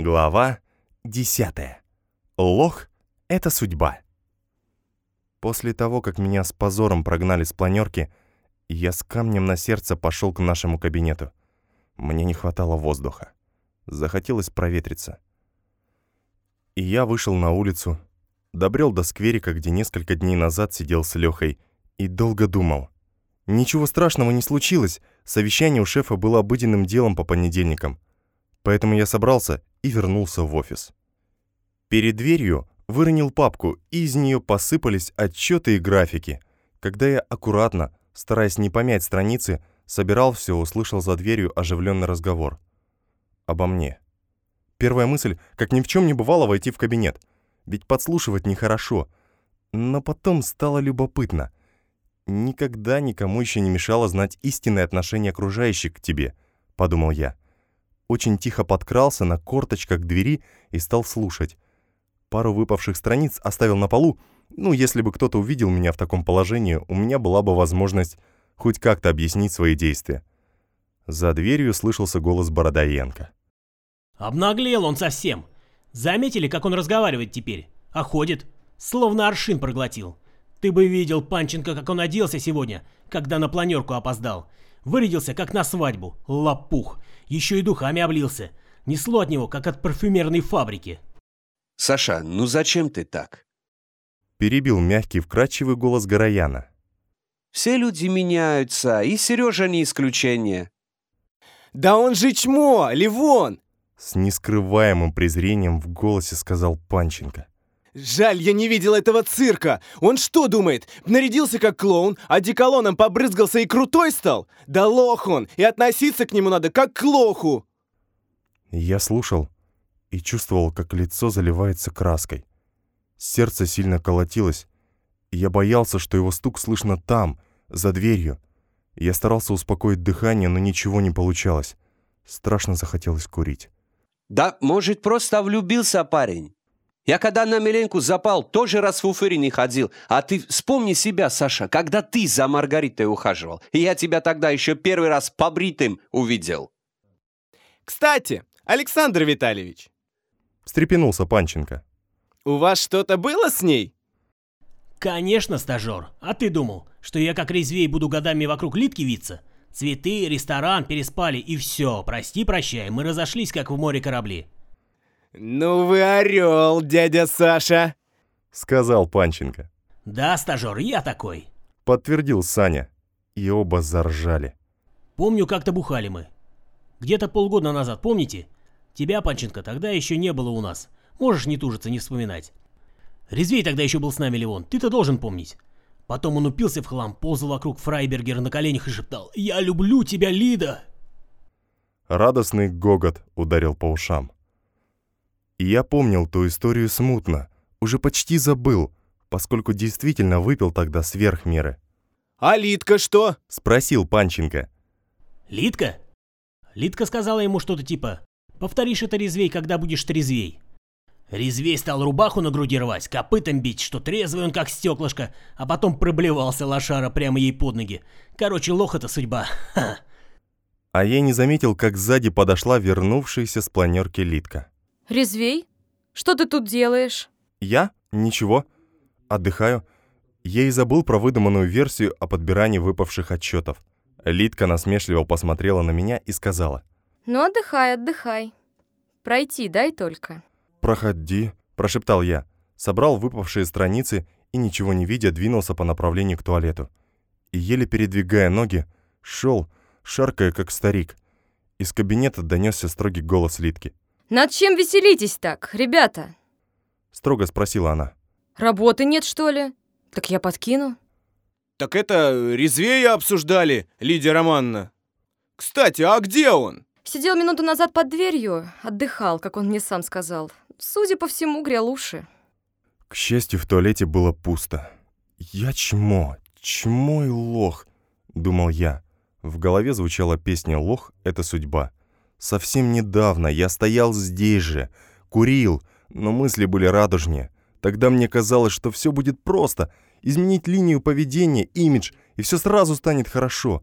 Глава 10. Лох — это судьба. После того, как меня с позором прогнали с планерки, я с камнем на сердце пошел к нашему кабинету. Мне не хватало воздуха. Захотелось проветриться. И я вышел на улицу, добрел до скверика, где несколько дней назад сидел с Лехой, и долго думал. Ничего страшного не случилось, совещание у шефа было обыденным делом по понедельникам. Поэтому я собрался и вернулся в офис. Перед дверью выронил папку, и из нее посыпались отчеты и графики. Когда я аккуратно, стараясь не помять страницы, собирал все, услышал за дверью оживленный разговор. Обо мне. Первая мысль, как ни в чем не бывало, войти в кабинет. Ведь подслушивать нехорошо. Но потом стало любопытно. Никогда никому еще не мешало знать истинное отношение окружающих к тебе, подумал я очень тихо подкрался на корточках к двери и стал слушать. Пару выпавших страниц оставил на полу. Ну, если бы кто-то увидел меня в таком положении, у меня была бы возможность хоть как-то объяснить свои действия. За дверью слышался голос Бородоенко. «Обнаглел он совсем. Заметили, как он разговаривает теперь? А ходит, словно аршин проглотил. Ты бы видел, Панченко, как он оделся сегодня, когда на планерку опоздал. Вырядился, как на свадьбу. Лопух. Еще и духами облился. Несло от него, как от парфюмерной фабрики. Саша, ну зачем ты так? Перебил мягкий вкрадчивый голос Горояна. Все люди меняются, и Сережа не исключение. Да он же чмо, Ливон! С нескрываемым презрением в голосе сказал Панченко. Жаль, я не видел этого цирка. Он что думает? Нарядился как клоун, а деколоном побрызгался и крутой стал? Да лох он, и относиться к нему надо как к лоху. Я слушал и чувствовал, как лицо заливается краской. Сердце сильно колотилось, и я боялся, что его стук слышно там, за дверью. Я старался успокоить дыхание, но ничего не получалось. Страшно захотелось курить. Да, может, просто влюбился парень. Я когда на Миленку запал, тоже раз в уфыре не ходил. А ты вспомни себя, Саша, когда ты за Маргаритой ухаживал. И я тебя тогда еще первый раз побритым увидел. Кстати, Александр Витальевич. Встрепенулся Панченко. У вас что-то было с ней? Конечно, стажер. А ты думал, что я как резвей буду годами вокруг Литки виться? Цветы, ресторан, переспали и все. Прости-прощай, мы разошлись, как в море корабли. «Ну вы орел, дядя Саша!» — сказал Панченко. «Да, стажер, я такой!» — подтвердил Саня. И оба заржали. «Помню, как-то бухали мы. Где-то полгода назад, помните? Тебя, Панченко, тогда еще не было у нас. Можешь не тужиться, не вспоминать. Резвей тогда еще был с нами, Леон, ты-то должен помнить. Потом он упился в хлам, ползал вокруг Фрайбергера на коленях и шептал «Я люблю тебя, Лида!» Радостный гогот ударил по ушам. И я помнил ту историю смутно, уже почти забыл, поскольку действительно выпил тогда сверх меры. «А Литка что?» — спросил Панченко. «Литка?» Литка сказала ему что-то типа «Повторишь это резвей, когда будешь трезвей». Резвей стал рубаху на груди рвать, копытом бить, что трезвый он как стеклышко, а потом проблевался лошара прямо ей под ноги. Короче, лох это судьба. Ха. А я не заметил, как сзади подошла вернувшаяся с планерки Литка. Резвей? Что ты тут делаешь? Я? Ничего. Отдыхаю. Я и забыл про выдуманную версию о подбирании выпавших отчетов. Литка насмешливо посмотрела на меня и сказала. Ну, отдыхай, отдыхай. Пройти дай только. «Проходи», – прошептал я. Собрал выпавшие страницы и, ничего не видя, двинулся по направлению к туалету. И, еле передвигая ноги, шел, шаркая, как старик. Из кабинета донесся строгий голос Литки. Над чем веселитесь так, ребята? Строго спросила она. Работы нет, что ли? Так я подкину. Так это резвее обсуждали, Лидия Романна. Кстати, а где он? Сидел минуту назад под дверью, отдыхал, как он мне сам сказал. Судя по всему, грел уши. К счастью, в туалете было пусто. «Я чмо, чмо и лох», — думал я. В голове звучала песня «Лох — это судьба». Совсем недавно я стоял здесь же, курил, но мысли были радужнее. Тогда мне казалось, что все будет просто. Изменить линию поведения, имидж, и все сразу станет хорошо.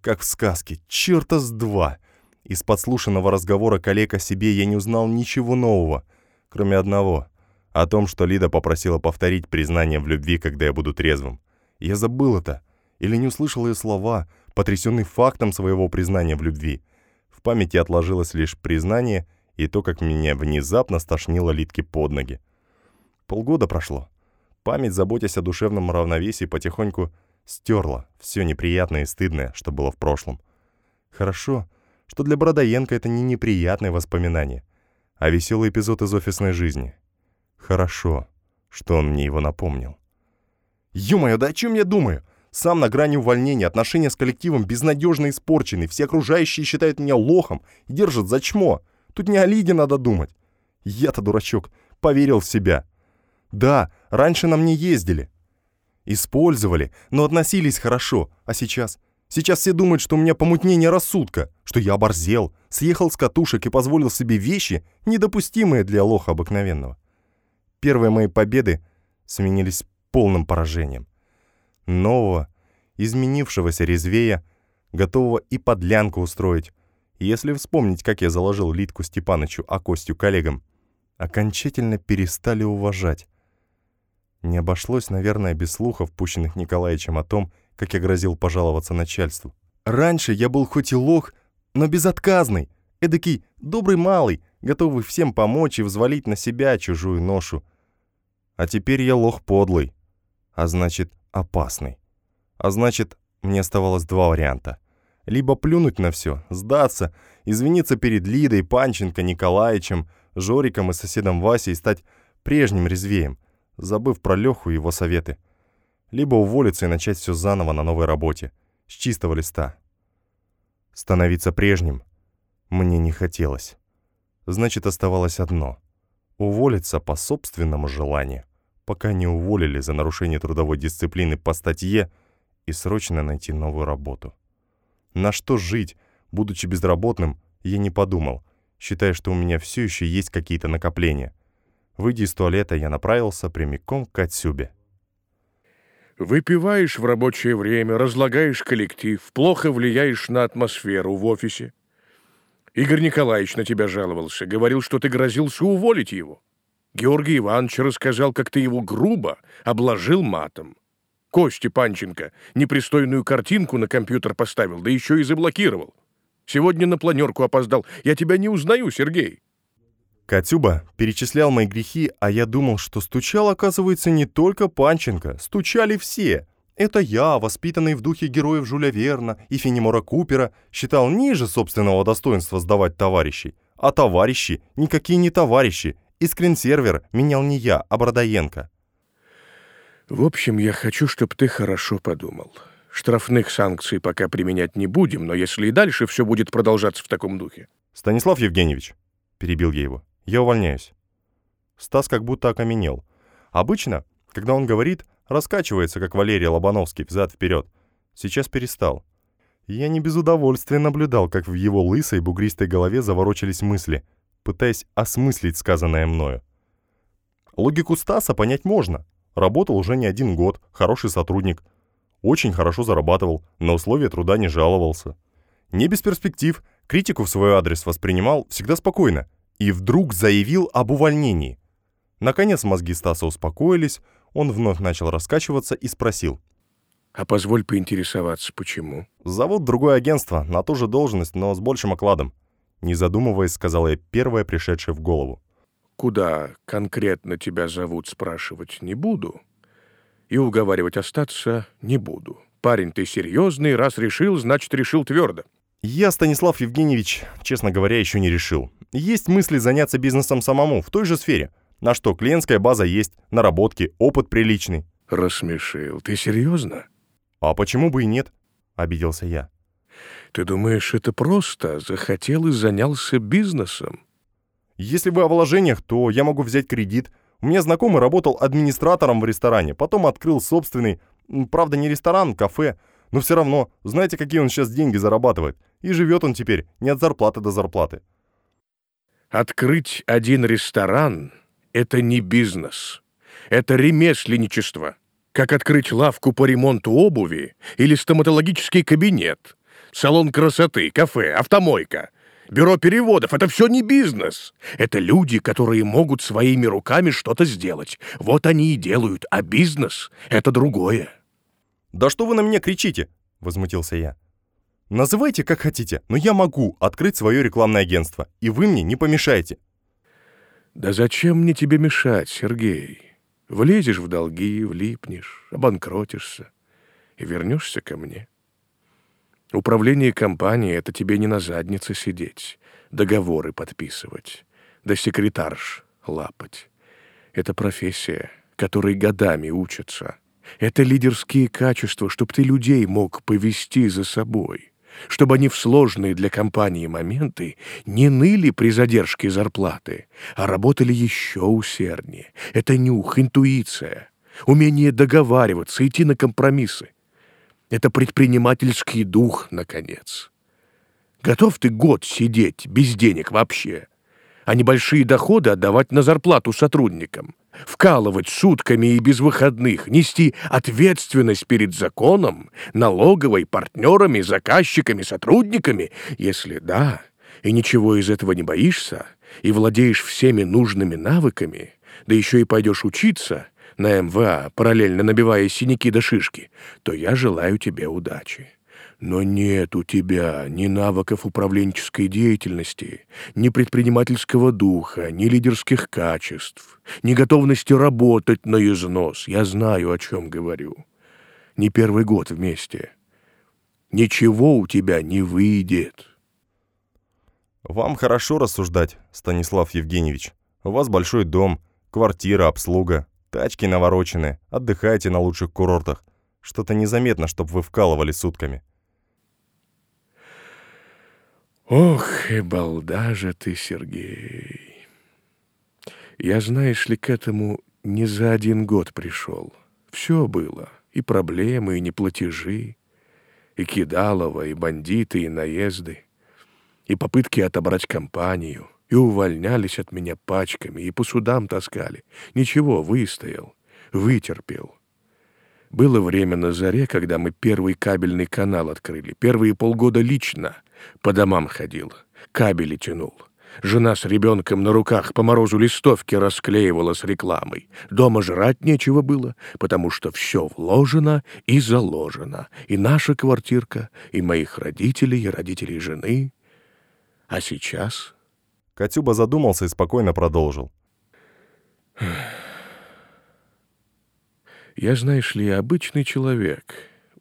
Как в сказке, черта с два. Из подслушанного разговора коллег о себе я не узнал ничего нового, кроме одного — о том, что Лида попросила повторить признание в любви, когда я буду трезвым. Я забыл это, или не услышал ее слова, потрясенный фактом своего признания в любви. В памяти отложилось лишь признание и то, как меня внезапно стошнило Литки под ноги. Полгода прошло. Память, заботясь о душевном равновесии, потихоньку стерла все неприятное и стыдное, что было в прошлом. Хорошо, что для Бродоенко это не неприятные воспоминания, а веселый эпизод из офисной жизни. Хорошо, что он мне его напомнил. Ё-моё, да о чем я думаю? Сам на грани увольнения, отношения с коллективом безнадежно испорчены, все окружающие считают меня лохом и держат за чмо. Тут не о Лиде надо думать. Я-то, дурачок, поверил в себя. Да, раньше на мне ездили. Использовали, но относились хорошо. А сейчас? Сейчас все думают, что у меня помутнение рассудка, что я оборзел, съехал с катушек и позволил себе вещи, недопустимые для лоха обыкновенного. Первые мои победы сменились полным поражением. Нового, изменившегося резвея, готового и подлянку устроить, если вспомнить, как я заложил Литку Степанычу, а Костю коллегам, окончательно перестали уважать. Не обошлось, наверное, без слухов, пущенных Николаевичем о том, как я грозил пожаловаться начальству. Раньше я был хоть и лох, но безотказный, эдакий добрый малый, готовый всем помочь и взвалить на себя чужую ношу. А теперь я лох подлый, а значит опасный. А значит, мне оставалось два варианта. Либо плюнуть на все, сдаться, извиниться перед Лидой, Панченко, Николаевичем, Жориком и соседом Васей и стать прежним резвеем, забыв про Леху и его советы. Либо уволиться и начать все заново на новой работе, с чистого листа. Становиться прежним мне не хотелось. Значит, оставалось одно — уволиться по собственному желанию, пока не уволили за нарушение трудовой дисциплины по статье и срочно найти новую работу. На что жить, будучи безработным, я не подумал, считая, что у меня все еще есть какие-то накопления. Выйдя из туалета, я направился прямиком к Атсюбе. Выпиваешь в рабочее время, разлагаешь коллектив, плохо влияешь на атмосферу в офисе. Игорь Николаевич на тебя жаловался, говорил, что ты грозился уволить его. Георгий Иванович рассказал, как ты его грубо обложил матом. Кости Панченко непристойную картинку на компьютер поставил, да еще и заблокировал. Сегодня на планерку опоздал. Я тебя не узнаю, Сергей. Катюба перечислял мои грехи, а я думал, что стучал, оказывается, не только Панченко, стучали все. Это я, воспитанный в духе героев Жюля Верна и Фенемора Купера, считал ниже собственного достоинства сдавать товарищей. А товарищи никакие не товарищи, и скринсервер менял не я, а Бродоенко. В общем, я хочу, чтобы ты хорошо подумал. Штрафных санкций пока применять не будем, но если и дальше все будет продолжаться в таком духе. Станислав Евгеньевич, перебил я его, я увольняюсь. Стас как будто окаменел. Обычно, когда он говорит, Раскачивается, как Валерий Лобановский, взад-вперед. Сейчас перестал. Я не без удовольствия наблюдал, как в его лысой бугристой голове заворочились мысли, пытаясь осмыслить сказанное мною. Логику Стаса понять можно. Работал уже не один год, хороший сотрудник. Очень хорошо зарабатывал, на условия труда не жаловался. Не без перспектив, критику в свой адрес воспринимал всегда спокойно. И вдруг заявил об увольнении. Наконец мозги Стаса успокоились, он вновь начал раскачиваться и спросил. «А позволь поинтересоваться, почему?» «Зовут другое агентство, на ту же должность, но с большим окладом». Не задумываясь, сказала я первое, пришедшее в голову. «Куда конкретно тебя зовут, спрашивать не буду. И уговаривать остаться не буду. Парень, ты серьезный, раз решил, значит, решил твердо». Я, Станислав Евгеньевич, честно говоря, еще не решил. Есть мысли заняться бизнесом самому, в той же сфере. На что клиентская база есть, наработки, опыт приличный. Рассмешил. Ты серьезно? А почему бы и нет? Обиделся я. Ты думаешь, это просто захотел и занялся бизнесом? Если вы о вложениях, то я могу взять кредит. У меня знакомый работал администратором в ресторане, потом открыл собственный, правда не ресторан, кафе, но все равно, знаете, какие он сейчас деньги зарабатывает? И живет он теперь не от зарплаты до зарплаты. Открыть один ресторан это не бизнес. Это ремесленничество. Как открыть лавку по ремонту обуви или стоматологический кабинет, салон красоты, кафе, автомойка. бюро переводов — это все не бизнес. Это люди, которые могут своими руками что-то сделать. Вот они и делают, а бизнес — это другое. «Да что вы на меня кричите?» — возмутился я. «Называйте как хотите, но я могу открыть свое рекламное агентство, и вы мне не помешаете». «Да зачем мне тебе мешать, Сергей? Влезешь в долги, влипнешь, обанкротишься и вернешься ко мне». Управление компанией — это тебе не на заднице сидеть, договоры подписывать, да секретарш лапать. Это профессия, которой годами учатся. Это лидерские качества, чтобы ты людей мог повести за собой, чтобы они в сложные для компании моменты не ныли при задержке зарплаты, а работали еще усерднее. Это нюх, интуиция, умение договариваться, идти на компромиссы. Это предпринимательский дух, наконец. Готов ты год сидеть без денег вообще, а небольшие доходы отдавать на зарплату сотрудникам, вкалывать сутками и без выходных, нести ответственность перед законом, налоговой, партнерами, заказчиками, сотрудниками? Если да, и ничего из этого не боишься, и владеешь всеми нужными навыками, да еще и пойдешь учиться — на МВА, параллельно набивая синяки до шишки, то я желаю тебе удачи. Но нет у тебя ни навыков управленческой деятельности, ни предпринимательского духа, ни лидерских качеств, ни готовности работать на износ. Я знаю, о чем говорю. Не первый год вместе. Ничего у тебя не выйдет. Вам хорошо рассуждать, Станислав Евгеньевич. У вас большой дом, квартира, обслуга. Тачки наворочены, отдыхайте на лучших курортах. Что-то незаметно, чтоб вы вкалывали сутками. Ох, и балда же ты, Сергей. Я, знаешь ли, к этому не за один год пришел. Все было. И проблемы, и неплатежи, и кидалово, и бандиты, и наезды, и попытки отобрать компанию — и увольнялись от меня пачками, и по судам таскали. Ничего, выстоял, вытерпел. Было время на заре, когда мы первый кабельный канал открыли. Первые полгода лично по домам ходил, кабели тянул. Жена с ребенком на руках по морозу листовки расклеивала с рекламой. Дома жрать нечего было, потому что все вложено и заложено. И наша квартирка, и моих родителей, и родителей жены. А сейчас Катюба задумался и спокойно продолжил. «Я, знаешь ли, обычный человек.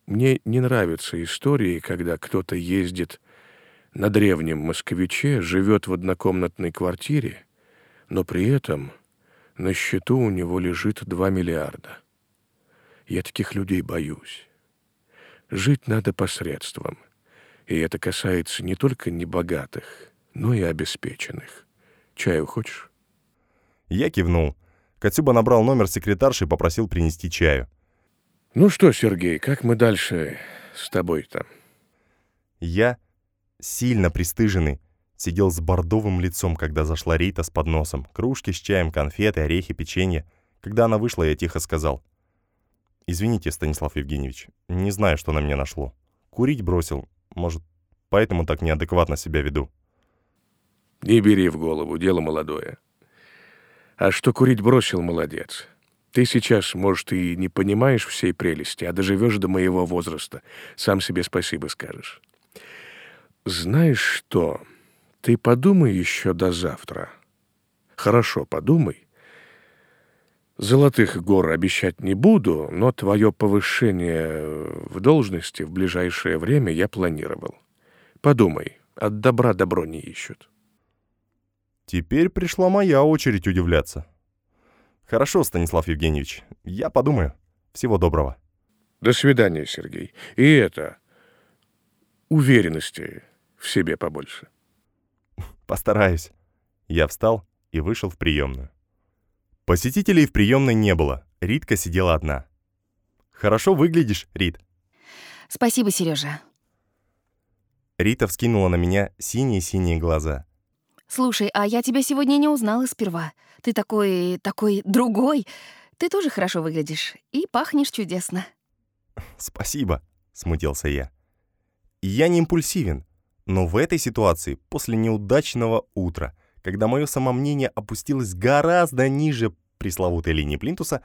Мне не нравятся истории, когда кто-то ездит на древнем москвиче, живет в однокомнатной квартире, но при этом на счету у него лежит 2 миллиарда. Я таких людей боюсь. Жить надо посредством, и это касается не только небогатых, но и обеспеченных. Чаю хочешь?» Я кивнул. Катюба набрал номер секретарши и попросил принести чаю. «Ну что, Сергей, как мы дальше с тобой-то?» Я, сильно пристыженный, сидел с бордовым лицом, когда зашла Рита с подносом. Кружки с чаем, конфеты, орехи, печенье. Когда она вышла, я тихо сказал. «Извините, Станислав Евгеньевич, не знаю, что на меня нашло. Курить бросил. Может, поэтому так неадекватно себя веду». Не бери в голову, дело молодое. А что курить бросил, молодец. Ты сейчас, может, и не понимаешь всей прелести, а доживешь до моего возраста. Сам себе спасибо скажешь. Знаешь что? Ты подумай еще до завтра. Хорошо, подумай. Золотых гор обещать не буду, но твое повышение в должности в ближайшее время я планировал. Подумай, от добра добро не ищут. Теперь пришла моя очередь удивляться. Хорошо, Станислав Евгеньевич, я подумаю. Всего доброго. До свидания, Сергей. И это... Уверенности в себе побольше. Постараюсь. Я встал и вышел в приемную. Посетителей в приемной не было. Ритка сидела одна. «Хорошо выглядишь, Рит». «Спасибо, Сережа». Рита вскинула на меня синие-синие глаза. Слушай, а я тебя сегодня не узнала сперва. Ты такой... такой другой. Ты тоже хорошо выглядишь и пахнешь чудесно. Спасибо, смутился я. Я не импульсивен. Но в этой ситуации, после неудачного утра, когда мое самомнение опустилось гораздо ниже пресловутой линии плинтуса,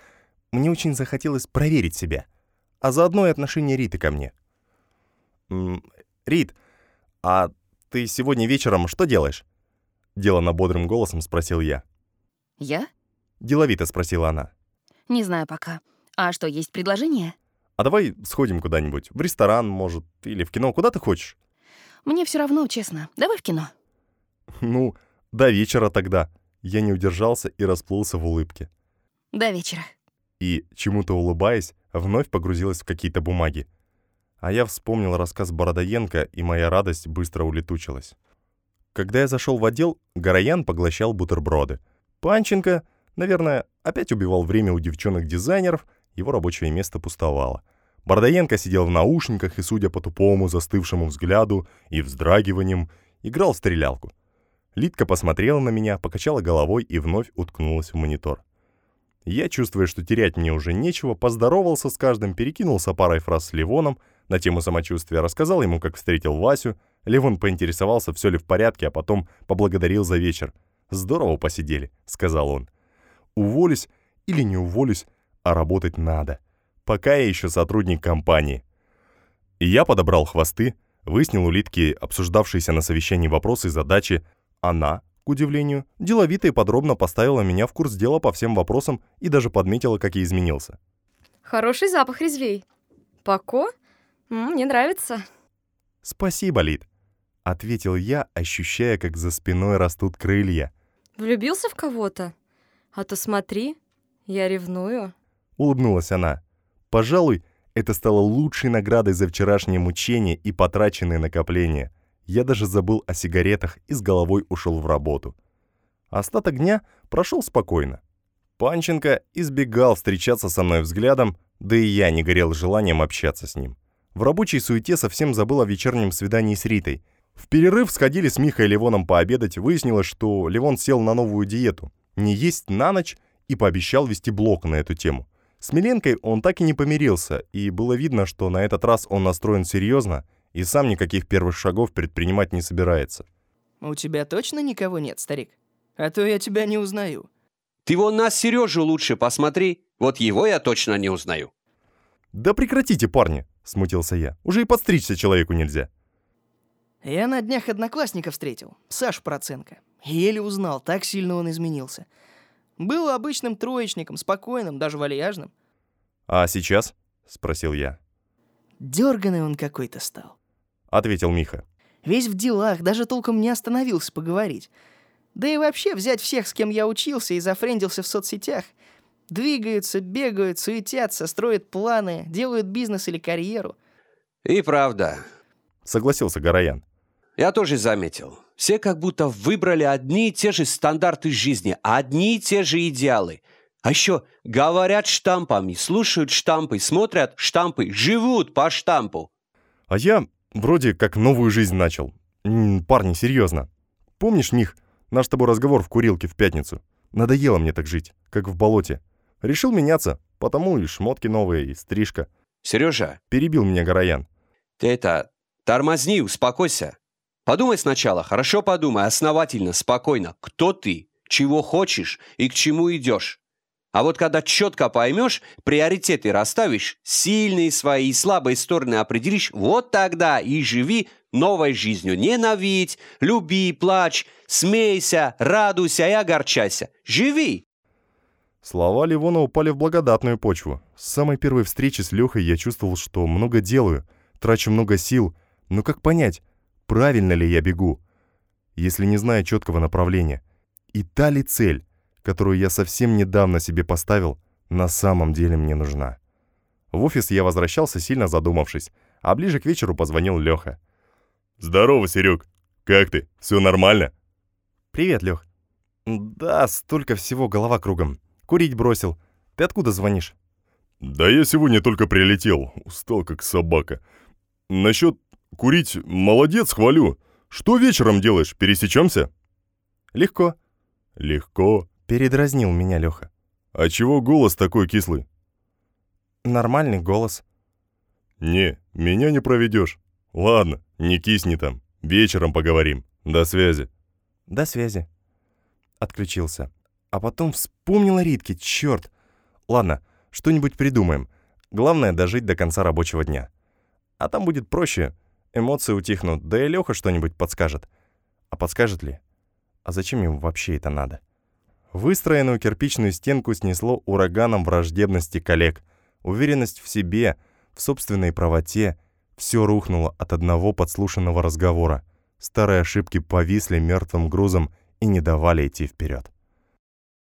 мне очень захотелось проверить себя, а заодно и отношение Риты ко мне. «М, «Рит, а ты сегодня вечером что делаешь?» Делано бодрым голосом спросил я. Я? Деловито спросила она. Не знаю пока. А что, есть предложение? «А давай сходим куда-нибудь, в ресторан, может, или в кино, куда ты хочешь?» Мне все равно, честно. Давай в кино. «Ну, до вечера тогда». Я не удержался и расплылся в улыбке. До вечера. И, чему-то улыбаясь, вновь погрузилась в какие-то бумаги. А я вспомнил рассказ Бородоенко, и моя радость быстро улетучилась. Когда я зашел в отдел, Гороян поглощал бутерброды. Панченко, наверное, опять убивал время у девчонок-дизайнеров, его рабочее место пустовало. Бородоенко сидел в наушниках и, судя по тупому застывшему взгляду и вздрагиванием, играл в стрелялку. Литка посмотрела на меня, покачала головой и вновь уткнулась в монитор. Я, чувствуя, что терять мне уже нечего, поздоровался с каждым, перекинулся парой фраз с Ливоном на тему самочувствия, рассказал ему, как встретил Васю. Ливон поинтересовался, все ли в порядке, а потом поблагодарил за вечер. «Здорово посидели», — сказал он. «Уволюсь или не уволюсь, а работать надо. Пока я еще сотрудник компании». И я подобрал хвосты, выяснил у Литки обсуждавшиеся на совещании вопросы и задачи. Она, к удивлению, деловито и подробно поставила меня в курс дела по всем вопросам и даже подметила, как я изменился. Хороший запах резвей. Пако? Мне нравится. «Спасибо, Лид», — ответил я, ощущая, как за спиной растут крылья. Влюбился в кого-то? А то смотри, я ревную. Улыбнулась она. Пожалуй, это стало лучшей наградой за вчерашнее мучение и потраченные накопления. Я даже забыл о сигаретах и с головой ушел в работу. Остаток дня прошел спокойно. Панченко избегал встречаться со мной взглядом, да и я не горел желанием общаться с ним. В рабочей суете совсем забыл о вечернем свидании с Ритой. В перерыв сходили с Михой и Ливоном пообедать, выяснилось, что Ливон сел на новую диету. Не есть на ночь и пообещал вести блог на эту тему. С Миленкой он так и не помирился, и было видно, что на этот раз он настроен серьезно и сам никаких первых шагов предпринимать не собирается. У тебя точно никого нет, старик? А то я тебя не узнаю. Ты вон на Сережу лучше посмотри. Вот его я точно не узнаю. «Да прекратите, парни!» — смутился я. «Уже и подстричься человеку нельзя». Я на днях одноклассника встретил, Сашу Проценко. Еле узнал, так сильно он изменился. Был обычным троечником, спокойным, даже вальяжным. «А сейчас?» — спросил я. Дерганый он какой-то стал. Ответил Миха. Весь в делах, даже толком не остановился поговорить. Да и вообще взять всех, с кем я учился и зафрендился в соцсетях. Двигаются, бегают, суетятся, строят планы, делают бизнес или карьеру. И правда, Согласился Гороян. я тоже заметил. Все как будто выбрали одни и те же стандарты жизни, одни и те же идеалы. А еще говорят штампами, слушают штампы, смотрят штампы, живут по штампу. А я вроде как новую жизнь начал. М, Парни, серьезно. Помнишь, Мих, наш с тобой разговор в курилке в пятницу? Надоело мне так жить, как в болоте. Решил меняться, потому и шмотки новые, и стрижка. Сережа, Перебил меня Гороян. ты это, тормозни, успокойся. Подумай сначала, хорошо подумай, основательно, спокойно, кто ты, чего хочешь и к чему идешь. А вот когда четко поймешь, приоритеты расставишь, сильные свои и слабые стороны определишь, вот тогда и живи новой жизнью. Ненавидь, люби, плачь, смейся, радуйся и огорчайся. Живи! Слова Ливона упали в благодатную почву. С самой первой встречи с Лехой я чувствовал, что много делаю, трачу много сил. Но как понять, правильно ли я бегу, если не знаю четкого направления? И та ли цель, которую я совсем недавно себе поставил, на самом деле мне нужна? В офис я возвращался, сильно задумавшись, а ближе к вечеру позвонил Леха. «Здорово, Серег. Как ты? Все нормально?» «Привет, Лех». «Да, столько всего, голова кругом. Курить бросил. Ты откуда звонишь?» Да я сегодня только прилетел, устал как собака. Насчет курить молодец, хвалю. Что вечером делаешь, пересечемся? «Легко». Легко. Передразнил меня Леха. А чего голос такой кислый? Нормальный голос. Не, меня не проведешь. Ладно, не кисни там. Вечером поговорим. До связи». «До связи». Отключился. А потом вспомнил о Ритке, черт. Ладно, что-нибудь придумаем. Главное дожить до конца рабочего дня. А там будет проще. Эмоции утихнут, да и Леха что-нибудь подскажет. А подскажет ли? А зачем ему вообще это надо? Выстроенную кирпичную стенку снесло ураганом враждебности коллег. Уверенность в себе, в собственной правоте. Все рухнуло от одного подслушанного разговора. Старые ошибки повисли мертвым грузом и не давали идти вперед.